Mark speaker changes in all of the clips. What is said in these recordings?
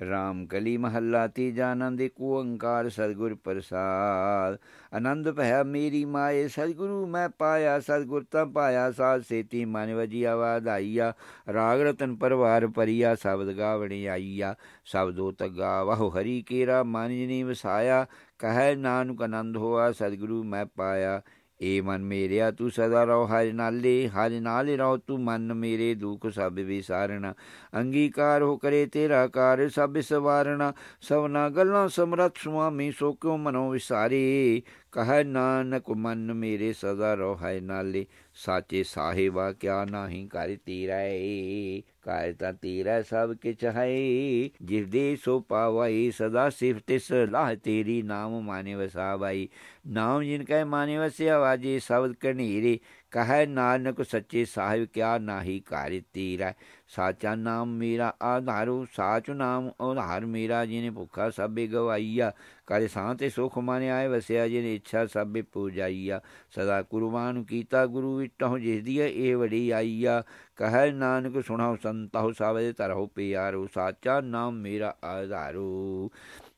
Speaker 1: ਰਾਮ ਕਲੀ ਮਹੱਲਾ ਤੀਜਾ ਆਨੰਦ ਕੋ ਓੰਕਾਰ ਸਤਿਗੁਰ ਪ੍ਰਸਾਦ ਆਨੰਦ ਭਇਆ ਮੇਰੀ ਮਾਏ ਸਤਿਗੁਰੂ ਮੈਂ ਪਾਇਆ ਸਤਿਗੁਰ ਤਾਂ ਪਾਇਆ ਸਾਧ ਸੇਤੀ ਮਨ ਵਜੀ ਆਵਾਜ਼ ਆਈਆ ਰਾਗ ਰਤਨ ਪਰਵਾਰ ਪਰਿਆ ਸ਼ਬਦ ਗਾਵਣੀ ਆਈਆ ਸ਼ਬਦੋ ਤਗਾ ਵਾਹ ਹਰੀ ਕੇਰਾ ਮਨ ਜਿਨੀ ਵਸਾਇਆ ਕਹੈ ਨਾਨਕ ਆਨੰਦ ਹੋਆ ਸਤਿਗੁਰੂ ਮੈਂ ਪਾਇਆ ਏ ਮਨ ਮੇਰਿਆ ਤੂੰ ਸਦਾ ਰਹੋ, ਹਰਿ ਨਾਲੇ ਹਰਿ ਨਾਲੇ ਰਹੋ ਤੂੰ ਮਨ ਮੇਰੇ ਦੁਖ ਸਭ ਵਿਸਾਰਣਾ। ਅੰਗੀਕਾਰ ਹੋ ਕਰੇ ਤੇਰਾ ਕਾਰ ਸਭ ਸਵਾਰਣਾ। ਸਵਨਾ ਗੱਲਾਂ ਸਮਰਥ ਸੁਆਮੀ ਸੋ ਕਿਉ ਮਨੋ ਵਿਸਾਰੇ? ਕਹੈ ਨਾਨਕ ਮਨ ਮੇਰੇ ਸਦਾ ਰਹੋ, ਹਰਿ ਨਾਲੇ। ਸਾਚੇ ਸਾਹਿਬਾ ਕਿਆ ਨਾਹੀ ਕਰ ਤੀਰੈ। ਕਾਇ ਤਾਂ ਤੀਰੈ ਸਭ ਕਿਛ ਹੈ। ਜਿਸ ਦੇ ਸੋ ਪਾਵਈ ਸਦਾ ਸਿਫਤ ਸਲਾਹ ਤੇਰੀ ਨਾਮ ਮਾਨੇ ਵਸਾ ਵਸਾਵਾਈ ਨਾਮ ਜਿਨ ਕੈ ਮਾਨੇ ਵਸਿਆ ਵਾਜੇ ਸ਼ਬਦ ਕਨੀਰੇ, ਕਹੈ ਨਾਨਕ ਸੱਚੇ ਸਾਹਿਬ ਕਿਆ ਨਾਹੀ ਕਰ ਤੀਰੈ। ਸਾਚਾ ਨਾਮ ਮੇਰਾ ਆਧਾਰੂ, ਸਾਚ ਨਾਮ ਆਧਾਰ ਮੇਰਾ, ਜਿਨੇ ਭੁੱਖਾ ਸਭੇ ਗਵਾਈਆ। ਕਰੇ ਸਾਂਤੇ ਸੁਖ ਮਾਨੇ ਆਏ, ਵਸਿਆ ਜਿਨੇ ਇੱਛਾ ਸਭੇ ਪੂਜਾਈਆ। ਸਦਾ ਕੁਰਬਾਨ ਕੀਤਾ ਗੁਰੂ ਵਿਟਹੁ, ਜਿਸ ਦੀ ਇਹ ਵੜੀ ਆਈਆ। ਕਹੈ ਨਾਨਕ ਸੁਣਾਉ ਸੰਤਹੁ ਸਭੇ ਤਰਹੁ ਪਿਆਰੋ, ਸਾਚਾ ਨਾਮ ਮੇਰਾ ਆਧਾਰੂ।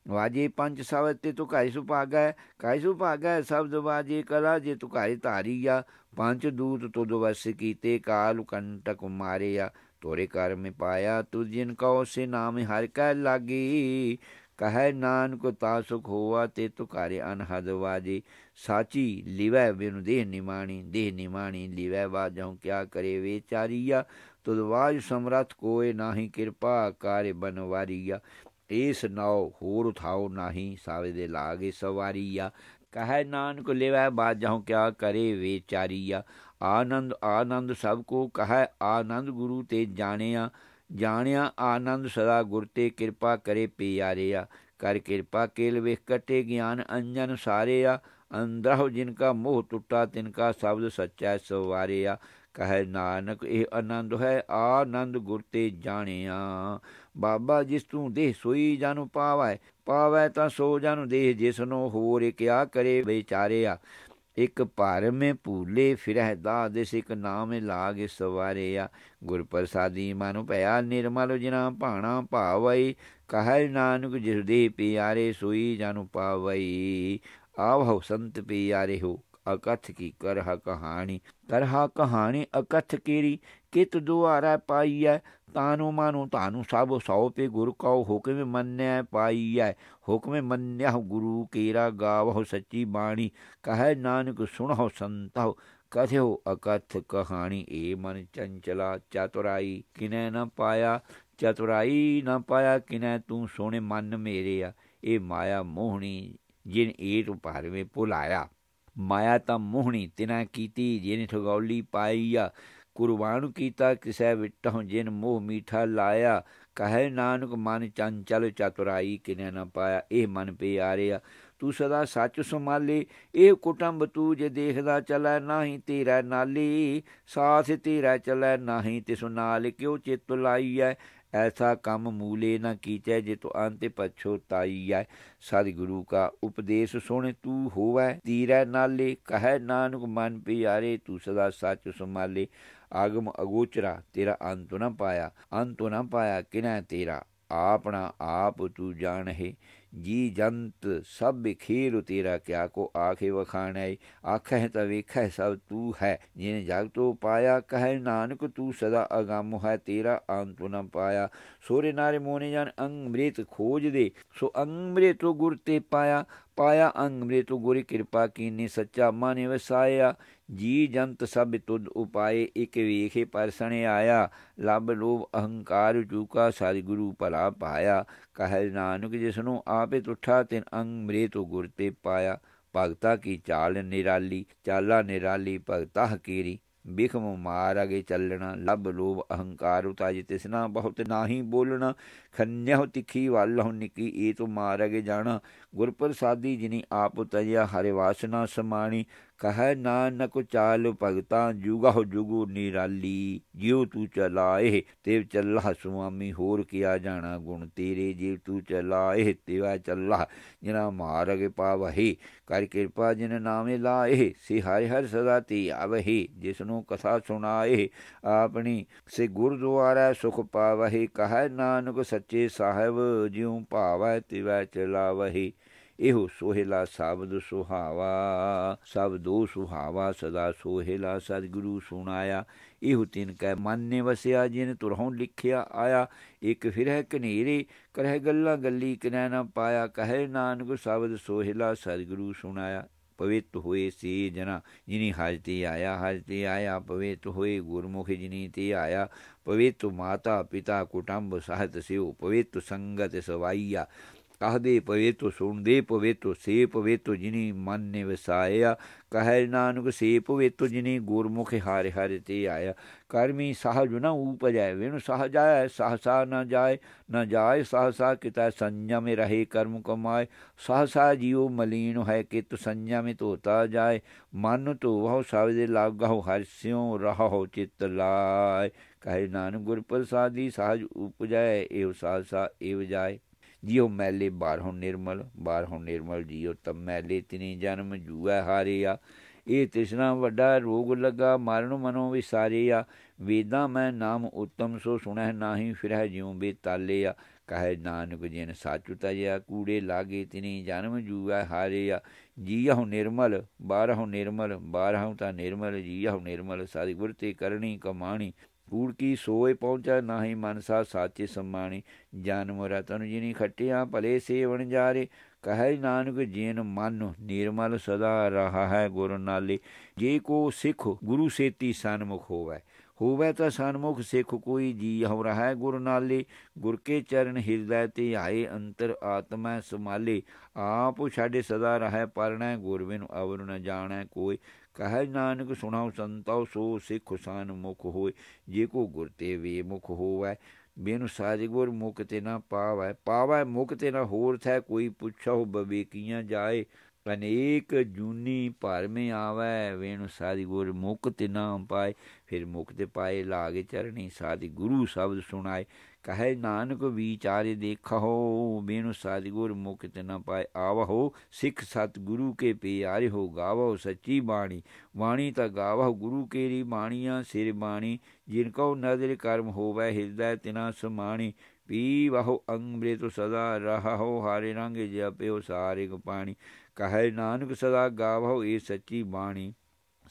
Speaker 1: ਵਾਜੇ ਪੰਜ ਸਵਤ ਤੇ ਤੂੰ ਕਾਇ ਸੁਭਾਗੈ ਕਾਇ ਸੁਭਾਗੈ ਸ਼ਬਦ ਵਾਜੇ ਕਲਾ, ਜੇ ਤੂੰ ਕਾਇ ਧਾਰੀਆ। ਪੰਜ ਦੂਤ ਤੁਧ ਵਸ ਕੀਤੇ, ਕਾਲ ਕੰਟਕ ਮਾਰਿਆ। ਤੋਰੇ ਕਰ ਮੇ ਪਾਇਆ, ਤੁ ਜਿਨ ਕਉ ਸੇ ਨਾਮ ਹਰ ਕੈ ਲਾਗੀ। ਕਹੈ ਨਾਨਕ ਤਾ ਸੁਖ ਹੋਆ, ਤੇ ਤੁਕਾਰੇ ਅਨਹਦ ਸਾਚੀ ਲਿਵੈ ਬਿਨ ਦੇਹ ਨਿਮਾਣੀ ਦੇਹ ਨਿਮਾਣੀ ਲਿਵੈ ਵਾਜਉ ਕਿਆ ਕਰੇ ਵਿਚਾਰੀਆ ਤੁਦ ਵਾਜ ਸਮਰਥ ਕੋਏ ਨਾਹੀ ਕਿਰਪਾ ਕਾਰੇ ਬਨਵਾਰੀਆ। ਏਸ ਨਾਉ ਹੋਰ ਥਾਉ ਨਾਹੀ, ਸਾਵੇ ਦੇ ਲਾਗੇ ਸਵਾਰੀਆ। ਕਹੈ ਨਾਨਕ ਲਿਵੈ ਬਾਜਹੁ ਕਿਆ ਕਰੇ ਵਿਚਾਰੀਆ ਆਨੰਦ ਆਨੰਦ ਸਭ ਕੋ ਕਹੈ, ਆਨੰਦ ਗੁਰੂ ਤੇ ਜਾਣਿਆ ਜਾਣਿਆ ਆਨੰਦ ਸਦਾ ਗੁਰ ਤੇ ਕਿਰਪਾ ਕਰੇ ਪਿਆਰਿਆ। ਕਰ ਕਿਰਪਾ ਕੇਲ ਵੇਖ ਕਟੇ ਗਿਆਨ ਅੰਜਨ ਸਾਰਿਆ, ਅੰਦਰਹੁ ਜਿਨ ਕਾ ਮੋਹ ਟੁੱਟਾ, ਤਿਨ ਕਾ ਸ਼ਬਦ ਸੱਚਾ ਸਵਾਰਿਆ। ਕਹੈ ਨਾਨਕ, ਇਹ ਆਨੰਦ ਹੈ, ਆਨੰਦ ਗੁਰ ਤੇ ਜਾਣਿਆ। ਬਾਬਾ ਜਿਸ ਤੂੰ ਦੇਹ ਸੋਈ ਜਾਨੂ ਪਾਵੈ ਪਾਵੈ ਤਾਂ ਸੋ ਜਾਨੂ ਦੇਹ, ਜਿਸ ਨੂੰ ਹੋਰ ਕਿਆ ਕਰੇ ਵਿਚਾਰਿਆ। ਇਕ ਭਰ ਮੇ ਭੂਲੇ ਫਿਰਹਿ ਦਾਦਿਸ ਇਕ ਨਾਮ ਲਾਗੇ ਸਵਾਰਿਆ ਗੁਰ ਪ੍ਰਸਾਦੀ ਮਨ ਭਇਆ, ਨਿਰਮਲ ਜਿਨਾ ਭਾਣਾ ਭਾਵਈ ਕਹੈ ਨਾਨਕ ਜਿਸ ਦੇ ਪਿਆਰੇ ਸੋਈ ਜਾਨੂ ਪਾਵਈ ਆਵਹੁ ਸੰਤ ਪਿਆਰੇ ਹੋ, ਅਕਥ ਕੀ ਕਰਹ ਕਹਾਣੀ। ਕਰਹਾ ਕਹਾਣੀ ਅਕਥ ਕੀਰੀ ਕਿਤ ਦੁਆਰਾ ਪਾਈਐ? ਤਾਨੂ ਮਾਨੂ ਤਾਨੂ ਸਭ ਸੌ ਪੇ ਗੁਰ ਕਉ ਹੁਕਮ ਮੰਨੈ ਪਾਈਐ। ਹੁਕਮ ਮੰਨਿਆ ਗੁਰੂ ਕੇਰਾ ਗਾਵਹੁ ਸੱਚੀ ਬਾਣੀ। ਕਹੈ ਨਾਨਕ ਸੁਣਹੁ ਸੰਤਹੁ ਕਥਿਓ ਅਕਥ ਕਹਾਣੀ। ਏ ਮਨ ਚੰਚਲਾ ਚਤੁਰਾਈ ਕਿਨੈ ਨ ਪਾਇਆ? ਚਤੁਰਾਈ ਨ ਪਾਇਆ ਕਿਨੈ ਤੂੰ ਸੋਹਣੇ ਮਨ ਮੇਰੇ ਆ ਇਹ ਮਾਇਆ ਮੋਹਣੀ ਜਿਨ ਏਟ ਭਾਰਵੇਂ ਭੁਲਾਇਆ। ਮਾਇਆ ਤਾਂ ਮੋਹਣੀ ਤਿਨਾ ਕੀਤੀ ਜਿਨ ਠਗੌਲੀ ਪਾਈਆ। ਕੁਰਬਾਨ ਕੀਤਾ, ਕਿਸੈ ਵਿਟਹੁ ਜਿਨ ਮੋਹ ਮੀਠਾ ਲਾਇਆ, ਕਹੈ ਨਾਨਕ ਮਨ ਚੰਚਲ ਚਤੁਰਾਈ ਕਿਨੇ ਨ ਪਾਇਆ। ਇਹ ਮਨ ਪਿਆਰਿਆ, ਤੂੰ ਸਦਾ ਸੱਚ ਸੰਭਾਲੇ, ਇਹ ਕੁਟੰਬ ਤੂੰ ਜੇ ਦੇਖਦਾ ਚਲੈ ਨਾਹੀ ਤੇਰਾ ਨਾਲੀ, ਸਾਥ ਤੇਰਾ ਚਲੈ ਨਾਹੀ ਤਿਸ ਨਾਲ, ਕਿਉ ਚਿਤ ਲਾਈਐ? ਐਸਾ ਕੰਮ ਮੂਲੇ ਨਾ ਕੀਚੈ, ਜੇ ਤੋ ਅੰਤੇ ਪਛੋਤਾਈਐ ਸਤਿ ਗੁਰੂ ਕਾ ਉਪਦੇਸ਼ ਸੁਣ ਤੂੰ ਹੋਵੈ ਤੀਰੈ ਨਾਲੇ, ਕਹੈ ਨਾਨਕ ਮਨ ਪਿਆਰੇ, ਤੂੰ ਸਦਾ ਸੱਚ ਸੰਭਾਲੇ। ਆਗਮ ਅਗੋਚਰਾ, ਤੇਰਾ ਅੰਤ ਨਾ ਪਾਇਆ, ਅੰਤ ਨਾ ਪਾਇਆ ਕਿਨੈ ਤੇਰਾ? ਆਪਣਾ ਆਪ ਤੂੰ ਜਾਣਹਿ, ਜੀ ਜੰਤ ਸਭ ਖੇਰ ਤੇਰਾ, ਕਿਆ ਕੋ ਆਖੇ ਵਖਾਣੈ? ਆਖੈ ਤਾ ਵੇਖੈ ਸਭ ਤੂ ਹੈ, ਜਿਨੇ ਜਗ ਤੋ ਪਾਇਆ ਕਹੈ ਨਾਨਕ, ਤੂ ਸਦਾ ਅਗੰਮ ਹੈ, ਤੇਰਾ ਅੰਤ ਨ ਪਾਇਆ। ਸੋਰੇ ਨਾਰੇ ਮੋਨੇ ਜਨ ਅੰਮ੍ਰਿਤ ਖੋਜ ਦੇ, ਸੋ ਅੰਮ੍ਰਿਤ ਗੁਰ ਤੇ ਪਾਇਆ। ਪਾਇਆ ਅੰਮ੍ਰਿਤ ਗੁਰ ਕਿਰਪਾ ਕੀਨੀ, ਸੱਚਾ ਮਾਨੇ ਵਸਾਇਆ। ਜੀ ਜੰਤ ਸਭ ਤੁਧ ਉਪਾਏ, ਇਕ ਵੇਖੇ ਪਰਸਣੇ ਆਇਆ। ਲਬ ਲੋਭ ਅਹੰਕਾਰ ਚੂਕਾ, ਸਾਰੀ ਗੁਰੂ ਭਲਾ ਪਾਇਆ। ਕਹੈ ਨਾਨਕ ਜਿਸਨੂੰ ਆਪੇ ਤੁਠਾ, ਤਿਨ ਅੰਗ ਮਰੇ ਤੋ ਗੁਰ ਤੇ ਪਾਇਆ। ਭਗਤਾ ਕੀ ਚਾਲ ਨਿਰਾਲੀ, ਚਾਲਾ ਨਿਰਾਲੀ, ਭਗਤਾ ਹਕੀਰੀ। ਬਿਖਮ ਮਾਰ ਅਗੇ ਚੱਲਣਾ, ਲਬ ਲੋਭ ਅਹੰਕਾਰ ਉਤਾਜ ਤਿਸਨਾ, ਬਹੁਤ ਨਾਹੀ ਬੋਲਣਾ ਖੰਨਿਓ ਤਿੱਖੀ ਵਾਲਹੁ ਨਿਕੀ, ਏ ਤੋ ਮਾਰ ਅਗੇ ਜਾਣਾ। ਗੁਰ ਪ੍ਰਸਾਦੀ ਜਿਨੀ ਆਪ ਤਜਿਆ ਹਰੇ ਵਾਸਨਾ ਸਮਾਣੀ ਕਹੈ ਨਾਨਕ ਚਾਲ ਭਗਤਾਂ ਜੁਗਹੁ ਜੁਗੂ ਨਿਰਾਲੀ, ਜਿਉ ਤੂੰ ਚਲਾਏ ਤੇ ਚੱਲਾ ਸੁਆਮੀ, ਹੋਰ ਕੀਆ ਜਾਣਾ ਗੁਣ ਤੇਰੇ ਜੇ ਤੂੰ ਚਲਾਏ ਤੇਵਾ ਚੱਲਾ ਜਿਨਾ ਮਾਰਗ ਪਾਵਹੀ, ਕਰ ਕਿਰਪਾ ਜਿਨ ਨਾਮੇ ਲਾਏ ਸੇ ਹਰਿ ਹਰ ਸਦਾ ਤੀ ਆਵਹੀ, ਜਿਸ ਨੂੰ ਕਥਾ ਸੁਣਾਏ ਆਪਣੀ ਸੇ ਗੁਰਦੁਆਰਾ ਸੁਖ ਪਾਵਹੀ, ਕਹੈ ਨਾਨਕ ਸੱਚੇ ਸਾਹਿਬ, ਜਿਉ ਭਾਵੈ ਤਿਵੈ ਚਲਾਵਹੀ। ਇਹੋ ਸੋਹਿਲਾ ਸ਼ਬਦ ਸੁਹਾਵਾ, ਸ਼ਬਦੋ ਸੁਹਾਵਾ ਸਦਾ ਸੋਹਿਲਾ ਸਤਿਗੁਰੂ ਸੁਣਾਇਆ। ਇਹੋ ਤਿਨ ਕੈ ਮਨ ਨੇ ਵਸਿਆ, ਜਿਨ ਤੁਰਹੋਂ ਲਿਖਿਆ ਆਇਆ। ਇੱਕ ਫਿਰ ਹੈ ਕਨੇਰੇ ਕਰਹਿ ਗੱਲਾਂ ਗੱਲੀ ਕਿਨੈ ਨਾ ਪਾਇਆ। ਕਹੇ ਨਾਨਕ ਸ਼ਬਦ ਸੋਹਿਲਾ ਸਤਿਗੁਰੂ ਸੁਣਾਇਆ। ਪਵਿੱਤ ਹੋਏ ਸੇ ਜਨਾ, ਜਿਨੀ ਹਾਜਤੀ ਆਇਆ ਹਾਜਤੀ ਆਇਆ। ਪਵਿੱਤ ਹੋਏ ਗੁਰਮੁਖ ਜਿਨੀ ਤੇ ਆਇਆ। ਪਵਿੱਤ ਮਾਤਾ ਪਿਤਾ ਕੁਟੰਬ ਸਹਤ ਸਿਉ ਪਵਿੱਤ ਸੰਗਤ ਸਵਾਈਆ। ਕਹਦੇ ਪਵੇ ਪਵੇਤੋ ਸੁਣਦੇ ਪਵੇ ਤੋ ਸੇ ਪਵੇ ਪਵੇਤੋ ਜਿਨੀ ਮਨ ਨੇ ਵਸਾਇਆ, ਕਹੈ ਨਾਨਕ ਸੇ ਪਵੇਤੋ ਜਿਨੀ ਗੁਰਮੁਖ ਹਾਰੇ ਹਾਰੇ ਤੇ ਆਇਆ। ਕਰਮੀ ਸਹਜ ਨ ਉਪਜੈ, ਵਿਣ ਸਹਜਾਇ ਸਹਸਾ ਨਾ ਜਾਏ ਨਾ ਜਾਏ ਸਹਸਾ ਕਿਤਾ ਸੰਜਮ ਰਹੇ ਕਰਮ ਕਮਾਏ। ਸਹਸਾ ਜੀਉ ਮਲੀਨ ਹੈ ਕਿ ਕਿਤ ਸੰਜਮ ਧੋਤਾ ਜਾਏ, ਮਨ ਧੋਵਹੁ ਸਬਦੇ ਲਾਗਹੁ ਹਰਿਸਿਉ ਰਹੋ ਚਿਤ ਲਾਇ ਕਹੈ ਨਾਨਕ ਗੁਰ ਪ੍ਰਸਾਦੀ ਸਹਜ ਉਪਜੈ ਏਵ ਸਹਸਾ ਏਵ ਜਾਏ। ਜਿਉ ਮੈਲੇ ਬਾਹਰੋਂ ਨਿਰਮਲ ਬਾਹਰੋਂ ਨਿਰਮਲ ਜਿਉ ਤਮ ਮੈਲੇ ਤਿਨੀ ਜਨਮ ਜੂਐ ਹਾਰਿਆ। ਇਹ ਤਿਸਨਾ ਵੱਡਾ ਰੋਗ ਲੱਗਾ, ਮਰਨ ਮਨੋ ਵਿਸਾਰਿਆ। ਵੇਦਾਂ ਮੈਂ ਨਾਮ ਉਤਮ ਸੋ ਸੁਣੈ ਨਾਹੀ ਫਿਰੈ ਜਿਉ ਬੇਤਾਲਿਆ। ਕਹੈ ਨਾਨਕ ਜਿਨ ਸਾਚੁ ਤਜਿਆ, ਕੂੜੇ ਲਾਗੇ ਤਿਨੀ ਜਨਮ ਜੂਐ ਹਾਰਿਆ। ਜੀਹੁ ਨਿਰਮਲ ਬਾਹਰੋਂ ਨਿਰਮਲ ਬਾਹਰੋਂ ਤਾਂ ਨਿਰਮਲ ਜੀਹੁ ਨਿਰਮਲ ਸਾਰੀ ਗੁਰ ਤੇ ਕਰਨੀ ਕਮਾਣੀ। ਕੂੜ ਕੀ ਸੋਏ ਪਹੁੰਚਾ ਨਾਹੀ ਮਨਸਾ ਸਾਚੇ ਸਮਾਣੀ। ਜਨਮ ਰਤਨ ਜਿਨੀ ਖੱਟਿਆ, ਭਲੇ ਸੇਵਣ ਜਾਰੇ। ਕਹੈ ਨਾਨਕ, ਜੀਨ ਮਨ ਨਿਰਮਲ ਸਦਾ ਰਹਾ ਹੈ ਗੁਰ ਨਾਲੇ। ਜੇ ਕੋ ਸਿੱਖ ਗੁਰੂ ਸੇਤੀ ਸਨਮੁਖ ਹੋਵੇ। ਹੋਵੇ ਤਾਂ ਸਨਮੁਖ ਸਿੱਖ ਕੋਈ ਜੀ ਹੋ ਰਹਾ ਗੁਰ ਨਾਲੇ, ਗੁਰ ਕੇ ਚਰਨ ਹਿਰਦੈ ਤੇ ਆਏ ਅੰਤਰ ਆਤਮੈ ਸਮਾਲੇ ਆਪ ਛਾੜੇ ਸਦਾ ਰਹੈ ਪਰਣੈ ਗੁਰ ਬਿਨ ਅਵਰ ਨ ਜਾਣੈ ਕੋਈ। ਕਹੈ ਨਾਨਕ ਸੁਣਾਉ ਸੰਤੋ ਸੋ ਸਿੱਖ ਸਨ ਮੁਖ ਹੋਏ। ਜੇ ਕੋ ਗੁਰ ਤੇ ਵੇ ਮੁਖ ਹੋਵੈ, ਬੇਨੁ ਸਾਜ ਗੁਰ ਮੁਖ ਤੇ ਨਾ ਪਾਵੈ। ਪਾਵੈ ਮੁਖ ਤੇ ਨਾ ਹੋਰ ਥੈ ਕੋਈ ਪੁੱਛੋ ਬਵੇਕੀਆਂ ਜਾਏ। ਅਨੇਕ ਜੂਨੀ ਭਰ ਮੇ ਆਵੈ ਵੇਣੁ ਸਾਦੀ ਮੁਖ ਤੇ ਨਾ ਪਾਏ। ਫਿਰ ਮੁਕਤ ਪਾਏ ਲਾਗੇ ਚਰਣੀ ਸਾਦੀ ਗੁਰੂ ਸ਼ਬਦ ਸੁਣਾਏ। ਕਹੇ ਨਾਨਕ ਵਿਚਾਰੇ ਦੇਖੋ, ਬੇਨੁ ਸਾਦੀ ਗੁਰ ਮੁਕਤ ਤੇ ਨਾ ਪਾਏ। ਆਵਹੋ, ਸਿੱਖ ਸਤ ਗੁਰੂ ਕੇ ਪਿਆਰੇ ਹੋ ਗਾਵੋ ਸੱਚੀ ਬਾਣੀ। ਬਾਣੀ ਤਾਂ ਗਾਵੋ, ਗੁਰੂ ਕੇਰੀ ਬਾਣੀਆਂ ਸਿਰ ਬਾਣੀ। ਜਿਨ ਕੋ ਨਜ਼ਰ ਕਰਮ ਹੋਵੇ, ਹਿਰਦੈ ਤਿਨਾ ਸਮਾਣੀ। ਪੀ ਵਹੋ ਅੰਮ੍ਰਿਤ ਸਦਾ ਰਹੋ ਹਾਰੇ ਰੰਗ ਜਪਿਓ ਸਾਰੇ ਕੋ ਪਾਣੀ। ਕਹੇ ਨਾਨਕ ਸਦਾ ਗਾਵੋ, ਇਹ ਸੱਚੀ ਬਾਣੀ।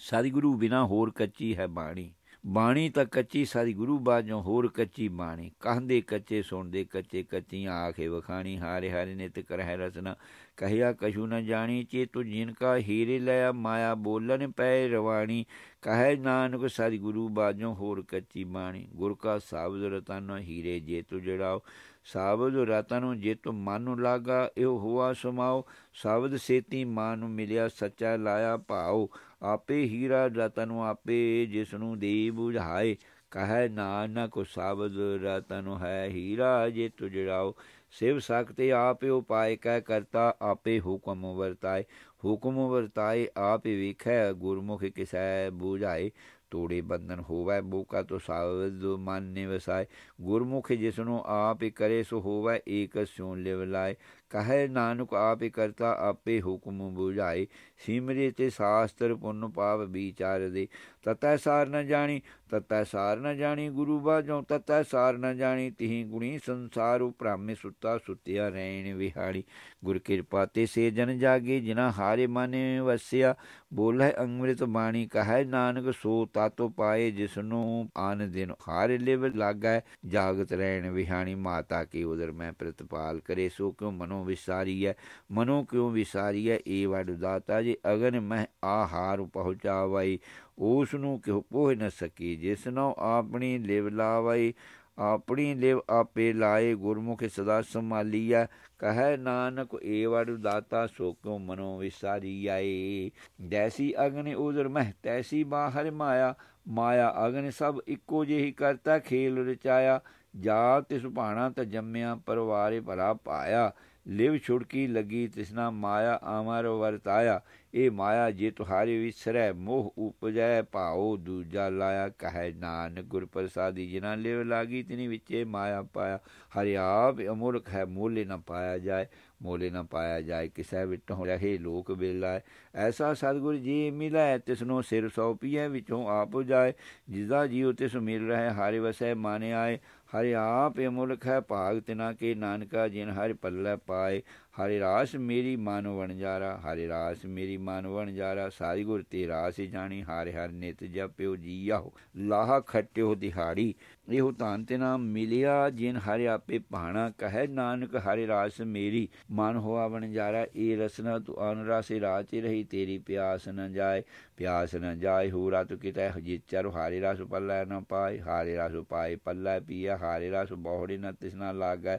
Speaker 1: ਸਤਿਗੁਰੂ ਬਿਨਾ ਹੋਰ ਕੱਚੀ ਹੈ ਬਾਣੀ। ਬਾਣੀ ਤਾਂ ਕੱਚੀ ਸਾਰੀ ਗੁਰੂ ਬਾਝੋਂ ਹੋਰ ਕੱਚੀ ਬਾਣੀ। ਕਹਿੰਦੇ ਕੱਚੇ, ਸੁਣਦੇ ਕੱਚੇ, ਕੱਚੀਆਂ ਆਖੇ ਵਖਾਣੀ, ਹਾਰੇ ਹਾਰੇ ਨੇ ਤੇ ਕਰਹਿ ਰਸਨਾ। ਕਹਿਆ ਕਛੂ ਨ ਜਾਣੀ ਚੇ ਤੂੰ ਜਿਨਕਾ ਹੀਰੇ ਲਿਆ ਮਾਇਆ ਬੋਲਨ ਪੈ ਰਵਾਣੀ। ਕਹੈ ਨਾਨਕ ਸਾਰੀ ਗੁਰੂ ਬਾਝੋਂ ਹੋਰ ਕੱਚੀ ਬਾਣੀ। ਗੁਰ ਕਾ ਸਾਬਦ ਰਤਨ ਹੀਰੇ ਜੇ ਤੂੰ ਜੜਾਓ। ਸਾਬਦ ਰਤਨ ਜੇ ਤੁ ਮਨ ਨੂੰ ਲਾਗਾ, ਇਹ ਹੋਆ ਸਮਾਓ। ਸਾਬਦ ਸੇਤੀ ਮਾਨ ਨੂੰ ਮਿਲਿਆ ਸੱਚਾ ਲਾਇਆ ਭਾਉ ਆਪੇ ਹੀਰਾ ਨੂੰ ਆਪੇ ਜਿਸ ਨੂੰ ਦੇ 부ਝਾਏ ਕਹੈ ਨਾਨਕ ਸਾਬਦ ਰਤਨ ਹੈ ਹੀਰਾ ਜੇ ਤੁਜੜਾਓ ਸਿਵ ਸਕਤੇ ਆਪੇ ਉਪਾਇ ਕਹਿ ਕਰਤਾ ਆਪੇ ਹੁਕਮ ਵਰਤਾਏ। ਹੁਕਮ ਵਰਤਾਏ, ਆਪੇ ਵਿਖੈ, ਗੁਰਮੁਖ ਕਿਸੈ 부ਝਾਏ ਤੋੜੇ ਬੰਧਨ ਹੋਵੇ, ਬੋਕਾ ਤੋ ਸਾਵਦ ਮਨ ਵਸਾਏ ਗੁਰਮੁਖ ਜਿਸਨੂੰ ਆਪ ਕਰੇ, ਸੋ ਹੋਵੇ ਏਕ ਸਿਉ ਲਿਵ ਲਾਏ ਕਹੈ ਨਾਨਕ, ਆਪੇ ਕਰਤਾ ਆਪੇ ਹੁਕਮ ਬੁਝਾਏ। ਸਿਮਰੇ ਤੇ ਸ਼ਾਸਤਰ ਪੁੰਨ ਪਾਪ ਵਿਚਾਰ ਦੇ ਤਤੈ ਸਾਰ ਨ ਜਾਣੀ ਤਤੈ ਸਾਰ ਨ ਜਾਣੀ ਗੁਰੂ ਬਾਝੋਂ, ਤਤੈ ਸਾਰ ਨ ਜਾਣੀ ਤਿਹੀ ਗੁਣੀ ਸੰਸਾਰ ਉਪਰਾਮੇ ਸੁੱਤਾ ਸੁਤਿਆ ਰਹਿਣ ਵਿਹਾੜੀ ਗੁਰ ਕਿਰਪਾ ਤੇ ਸੇ ਜਨ ਜਾਗੇ ਜਿਨਾ ਹਾਰੇ ਮਨ ਵਸਿਆ। ਬੋਲੇ ਅੰਮ੍ਰਿਤ ਬਾਣੀ ਕਹੈ, ਨਾਨਕ ਸੋ ਤਾਤੋ ਪਾਏ ਜਿਸ ਨੂੰ ਆਨ ਦਿਨ ਹਾਰ ਲਿਵ ਲਾਗੈ। ਜਾਗਤ ਰਹਿਣ ਵਿਹਾਣੀ ਮਾਤਾ ਕੀ ਉਦਰ ਮੈਂ ਪ੍ਰਤਪਾਲ ਕਰੇ, ਸੋ ਕਿਉ ਮਨੋ ਵਿਸਾਰੀ ਹੈ ਮਨੋ ਕਿਉ ਵਿਸਾਰੀ ਹੈ ਏ ਵਡ ਦਾਤਾ ਜੀ, ਅਗਨ ਮੈਂ ਆਹਾਰ ਪਹੁੰਚਾਵਾਈ। ਉਸ ਨੂੰ ਕਿਉ ਪੋਹ ਨ ਸਕੀ ਜਿਸਨੋ ਨੂੰ ਆਪਣੀ ਲਿਵ ਲਾਵਾਈ, ਆਪਣੀ ਲਿਵ ਆਪੇ ਲਾਏ, ਗੁਰਮੁਖ ਸਦਾ ਸੰਭਾਲੀਆ ਕਹੈ ਨਾਨਕ, ਏ ਵਡ ਦਾਤਾ, ਸੋ ਕਿਉ ਮਨੋ ਵਿਸਾਰੀ ਆਏ ਜੈਸੀ ਅਗਨ ਉਦਰ ਮਹਿ, ਤੈਸੀ ਬਾਹਰ ਮਾਇਆ। ਮਾਇਆ ਅਗਨ ਸਭ ਇੱਕੋ ਜਿਹੀ ਕਰਤਾ, ਖੇਲ ਰਚਾਇਆ। ਜਾ ਤਿਸ ਭਾਣਾ ਤ ਜੰਮਿਆ, ਪਰਵਾਰੇ ਭਲਾ ਪਾਇਆ। ਲਿਵ ਛੁੜਕੀ ਲੱਗੀ ਤਿਸਨਾ ਮਾਇਆ ਅਮਰ ਵਰਤਾਇਆ। ਇਹ ਮਾਇਆ ਜੇ ਤੁਹਾਰੇ ਵਿਸਰੈ ਮੋਹ ਉਪਜੈ ਭਾਉ, ਦੂਜਾ ਲਾਇਆ ਕਹੈ ਨਾਨਕ ਗੁਰ ਪ੍ਰਸਾਦੀ ਜਿਨਾ ਲਿਵ ਲਾਗੀ, ਤਿਨੀ ਵਿੱਚੇ ਮਾਇਆ ਪਾਇਆ। ਹਰਿ ਆਪ ਅਮੁਲਕ ਹੈ, ਮੋਲੇ ਨਾ ਪਾਇਆ ਜਾਏ, ਮੋਲੇ ਨਾ ਪਾਇਆ ਜਾਏ। ਕਿਸੈ ਵਿਟੋਂ ਰਹੇ ਲੋਕ ਬੇਲਾ ਐਸਾ ਸਤਗੁਰ ਜੀ ਮਿਲੈ, ਤਿਸਨੋ ਸਿਰ ਸੌ ਪੀਏ ਵਿੱਚੋਂ ਆਪ ਜਾਏ। ਜਿਸਦਾ ਜੀਉ ਤਿਸ ਮਿਲ ਰਹੇ, ਹਾਰੇ ਵਸੈ ਮਾਨੇ ਆਏ। ਹਰਿ ਆਪ ਮੁਲਕ ਹੈ ਭਾਗ ਤਿਨਾ ਕੇ ਨਾਨਕਾ ਜਿਨ ਹਰਿ ਪੱਲੇ ਪਾਏ। ਹਰਿ ਰਾਸ ਮੇਰੀ ਮਨ ਵਣਜਾਰਾ ਹਰਿ ਰਾਸ ਮੇਰੀ ਮਨ ਵਣਜਾਰਾ ਸਾਰੀ ਗੁਰ ਤੇ ਰਾਸ ਜਾਣੀ, ਹਰਿ ਹਰਿ ਨਿਤ ਜਪਿਓ ਜੀਆਓ। ਲਾਹ ਖਟਿਓ ਦਿਹਾੜੀ, ਇਹੋ ਧਨ ਤੇ ਨਾਮ ਮਿਲਿਆ ਜਿਨ ਹਰਿ ਆਪੇ ਭਾਣਾ। ਕਹੈ ਨਾਨਕ ਹਰਿ ਰਾਸ ਮੇਰੀ ਮਨ ਹੋਆ ਵਣਜਾਰਾ ਇਹ ਰਸਨਾ ਤੂੰ ਅਨ ਰਾਸੇ ਰਾਚੇ ਰਹੀ, ਤੇਰੀ ਪਿਆਸ ਨ ਜਾਏ। ਪਿਆਸ ਨ ਜਾਏ ਹੋਰਾ ਤੂੰ ਕਿਤੈ ਚਰ ਹਰਿ ਰਾਸ ਪੱਲਾ ਨਾ ਪਾਏ, ਹਰਿ ਰਾਸ ਪਾਏ, ਪੱਲਾ ਪੀਆ ਹਾਰੇ ਰਾਸ ਬਹੁੜੇ ਨ ਤਿਸਨਾ ਲਾਗੈ।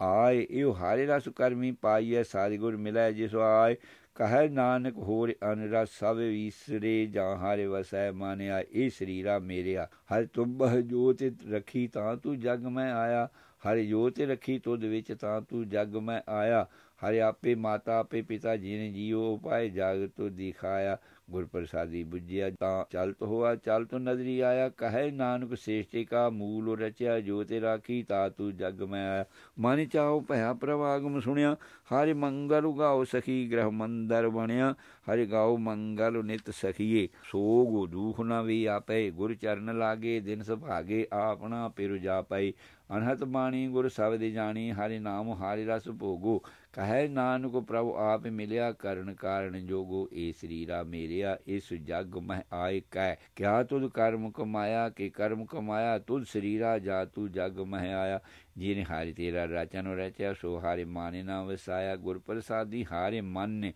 Speaker 1: ਆਏ, ਇਹ ਹਰਿ ਰਸ ਕਰਮੀ ਪਾਈਐ, ਸਾਰੀ ਮਿਲੈ ਜਿਸ ਆਏ। ਕਹੈ ਨਾਨਕ ਹੋਰ ਅਨਰਾ ਸਭ ਵਿਸਰੇ ਜਾਂ ਹਰਿ ਵਸੈ ਮਾਨਿਆ, ਇਹ ਸਰੀਰਾ ਮੇਰਿਆ। ਹਰ ਤੁੰਬਹ ਜੋਤ ਰਖੀ, ਤਾਂ ਤੂੰ ਜਗ ਮੈਂ ਆਇਆ। ਹਰਿ ਜੋਤ ਰਖੀ ਤੁਧ ਵਿੱਚ, ਤਾਂ ਤੂੰ ਜਗ ਮੈਂ ਆਇਆ। ਹਰਿ ਆਪੇ ਮਾਤਾ, ਆਪੇ ਪਿਤਾ ਜੀ ਨੇ ਜੀਉ ਉਪਾਏ ਜਾਗ ਤੋ ਦਿਖਾਇਆ। ਗੁਰ ਪ੍ਰਸਾਦੀ ਬੁਝਿਆ ਤਾਂ ਚਲਤ ਹੋਆ, ਚਲਤ ਨਜ਼ਰੀ ਆਇਆ, ਕਹੈ ਨਾਨਕ ਸੇਸ਼ਟੇ ਕਾ ਮੂਲ ਰਚਿਆ, ਜੋ ਤੇ ਰਾਖੀ ਤਾ ਤੂੰ ਜਗ ਮੈਂ ਆਇਆ। ਮਨ ਚਾਉ ਭਇਆ ਪ੍ਰਵਾਗਮ ਸੁਣਿਆ, ਹਰਿ ਮੰਗਲ ਗਾਉ ਸਖੀ, ਗ੍ਰਹ ਮੰਦਰ ਬਣਿਆ, ਹਰਿ ਗਾਉ ਮੰਗਲ ਨਿਤ ਸਖੀਏ। ਸੋਗ ਦੂਖ ਨਾ ਵੀ ਆਪੇ, ਗੁਰ ਚਰਨ ਲਾਗੇ, ਦਿਨ ਸੁਭਾਗੇ, ਆਪਣਾ ਪਿਰ ਜਾ ਜਾਪੈ। ਅਨਹਤ ਬਾਣੀ ਗੁਰ ਸਬਦ ਜਾਣੀ, ਹਰਿ ਨਾਮ ਹਰਿ ਰਸ ਭੋਗੋ। ਕਹੈ ਨਾਨਕ ਪ੍ਰਭ ਆਪ ਮਿਲਿਆ ਕਰਨ ਕਾਰਨ ਜੋਗੋ ਏ ਸਰੀਰਾ ਮੇਰਿਆ, ਇਸ ਜਗ ਮਹਿ ਆਏ ਕੈ। ਕਿਆ ਤੁਧ ਕਰਮ ਕਮਾਇਆ, ਕਿ ਕਰਮ ਕਮਾਇਆ, ਤੁਧ ਸਰੀਰਾ ਜਾ ਤੂ ਜਗ ਮਹਿ ਆਇਆ। ਜਿਨੇ ਹਾਰੀ ਤੇਰਾ ਰਚਨ ਰਚਿਆ, ਸੋ ਹਾਰੇ ਮਾਨੇ ਨਾ ਵਸਾਇਆ। ਗੁਰ ਪ੍ਰਸਾਦੀ ਹਾਰੇ ਮਨ ਨੇ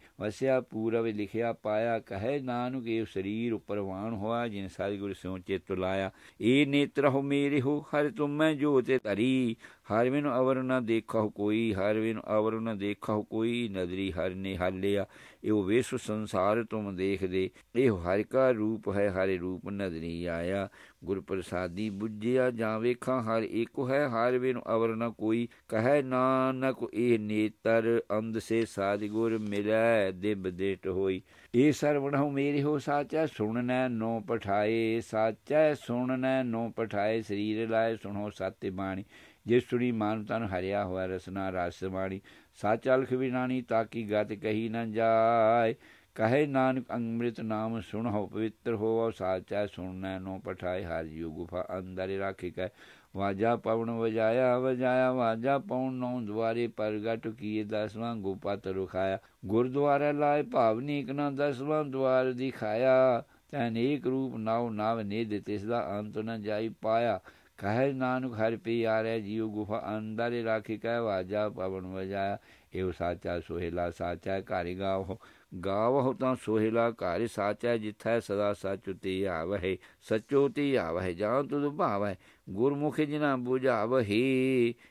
Speaker 1: ਲਿਖਿਆ, ਪਾਇਆ। ਕਹੈ ਨਾਨਕ, ਇਹ ਸਰੀਰ ਉਪਰ ਹੋਆ ਜਿਨ ਸਾਰੀ ਸਿਉ ਚਿਤ ਲਾਇਆ। ਏ ਨੇਤਰ ਹੋ ਮੇਰੇ ਹੋ, ਹਰ ਤੁਮ ਮੈਂ ਜੋਤੇ ਧਰੀ। ਹਰ ਵਿਨ ਅਵਰ ਨਾ ਦੇਖਾ ਕੋਈ, ਹਰ ਵਿਨ ਅਵਰ ਨ ਦੇਖੋ ਕੋਈ, ਨਦਰੀ ਹਰ ਨੇ ਹਾਲਿਆ। ਇਹ ਵੇਸ ਸੰਸਾਰ ਤੁਮ ਦੇਖਦੇ, ਇਹ ਹਰਿ ਕਾ ਰੂਪ ਹੈ, ਹਰਿ ਰੂਪ ਨਦਰੀ ਆਇਆ। ਗੁਰ ਪ੍ਰਸਾਦੀ ਬੁੱਝਿਆ ਜਾਂ ਵੇਖਾਂ, ਹਰ ਇੱਕ ਹੈ, ਹਰ ਵਿਨ ਅਵਰ ਨ ਕੋਈ। ਕਹੈ ਨਾਨਕ, ਇਹ ਨੇਤਰ ਅੰਧ ਸੇ ਸਾਧ ਗੁਰ ਮਿਲੈ, ਦਿਬ ਦੇਟ ਹੋਈ। ਇਹ ਸਰਵਣਹੁ ਮੇਰੀ ਹੋ ਸਾਚਾ, ਸੁਣਨੈ ਨੋ ਪਠਾਏ। ਸਾਚਾ ਸੁਣਨੈ ਨੋ ਪਠਾਏ, ਸਰੀਰ ਲਾਏ ਸੁਣੋ ਸਤਿ ਬਾਣੀ। ਜੇ ਸੁਣੀ ਮਾਨ ਨੂੰ ਹਰਿਆ ਹੋਇਆ ਰਸਨਾ ਰਸ ਬਾਣੀ। ਸਾਚਾ ਲਖ ਬਿਨਾਨੀ ਤਾਕੀ ਗਤ ਕਹੀ ਨਾ ਜਾਏ। ਕਹੇ ਨਾਨਕ ਅੰਮ੍ਰਿਤ ਨਾਮ ਸੁਣੋ ਪਵਿੱਤਰ ਹੋਵੋ, ਸਾਚਾ ਸੁਣਨੈ ਨੋ ਪਠਾਏ, ਹਰ ਜੀਉ ਗੁਫਾ ਅੰਦਰ ਰਾਖੀ ਕੈ। ਵਾਜਾ ਪਵਨ ਵਜਾਇਆ ਵਜਾਇਆ ਵਾਜਾ ਪਉਣ ਨੌ ਦੁਆਰੇ ਪ੍ਰਗਟ ਕੀਏ ਦਸਵਾਂ ਗੁਪਤ ਰੁਖਾਇਆ। ਗੁਰਦੁਆਰਾ ਲਾਏ ਭਾਵਨੀਕ ਨਾ ਦਸਵਾਂ ਦੁਆਰ ਦਿਖਾਇਆ। ਤੈ ਨੇਕ ਰੂਪ ਨਾਉ ਨਾਵ ਨਿਦ, ਤਿਸ ਦਾ ਅੰਤ ਨ ਜਾਈ ਪਾਇਆ। ਕਹੇ ਨਾਨਕ ਹਰਿ ਪਿਆਰੇ ਜੀਉ ਗੁਫਾ ਅੰਦਰ ਰਾਖੀ ਕੈ ਵਾਜਾ ਪਵਨ ਵਜਾਇਆ ਇਹ ਸਾਚਾ ਸੋਹਿਲਾ ਸਾਚਾ ਘਰਿ ਗਾਵੋ ਗਾਵਹੁ ਤਾਂ ਸੋਹਿਲਾ ਘਰਿ ਸਾਚਾ ਜਿਥੈ ਸਦਾ ਸਚ ਤੇ ਆਵਹਿ ਸਚੋ ਤੀ ਆਵਹਿ ਜਾਂ ਤੁਧ ਭਾਵੈ ਗੁਰਮੁਖ ਜਿਨਾ 부ਝਾਵਹਿ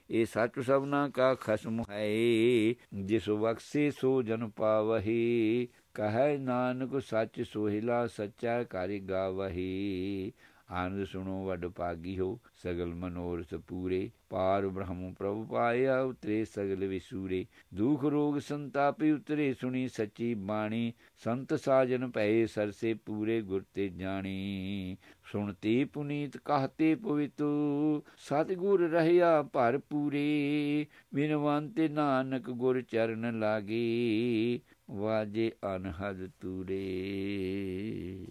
Speaker 1: ਇਹ ਸਚ ਸਭਨਾ ਕਾ ਖਸਮ ਹੈ, ਜਿਸ ਬਖਸ਼ੇ ਸੋ ਜਨ ਪਾਵਹੀ, ਕਹੈ ਨਾਨਕ ਸਚ ਸੋਹਿਲਾ ਸੱਚਾ ਘਰਿ ਗਾਵਹਿ ਆਨੰਦ ਸੁਣੋ, ਵੱਡ ਪਾਗੀ ਹੋ, ਸਗਲ ਮਨੋਰਥ ਪੂਰੇ। ਪਾਰ ਬ੍ਰਹਮ ਪ੍ਰਭ ਪਾਇਆ, ਉਤਰੇ ਸਗਲ ਵਿਸੂਰੇ। ਦੁਖ ਰੋਗ ਸੰਤਾਪੀ ਉਤਰੇ, ਸੁਣੀ ਸੱਚੀ ਬਾਣੀ। ਸੰਤ ਸਾਜਨ ਭਏ, ਸਰਸੇ ਪੂਰੇ ਗੁਰ ਤੇ ਜਾਣੀ। ਸੁਣਤੇ ਪੁਨੀਤ ਕਹਤੇ ਪਵਿੱਤ। ਸਤਿਗੁਰ ਰਹਿਆ ਭਰ ਪੂਰੇ। ਬਿਨਵੰਤ ਨਾਨਕ ਗੁਰ ਚਰਨ ਲਾਗੇ। ਵਾਜੇ ਅਨਹਦ ਤੂਰੇ।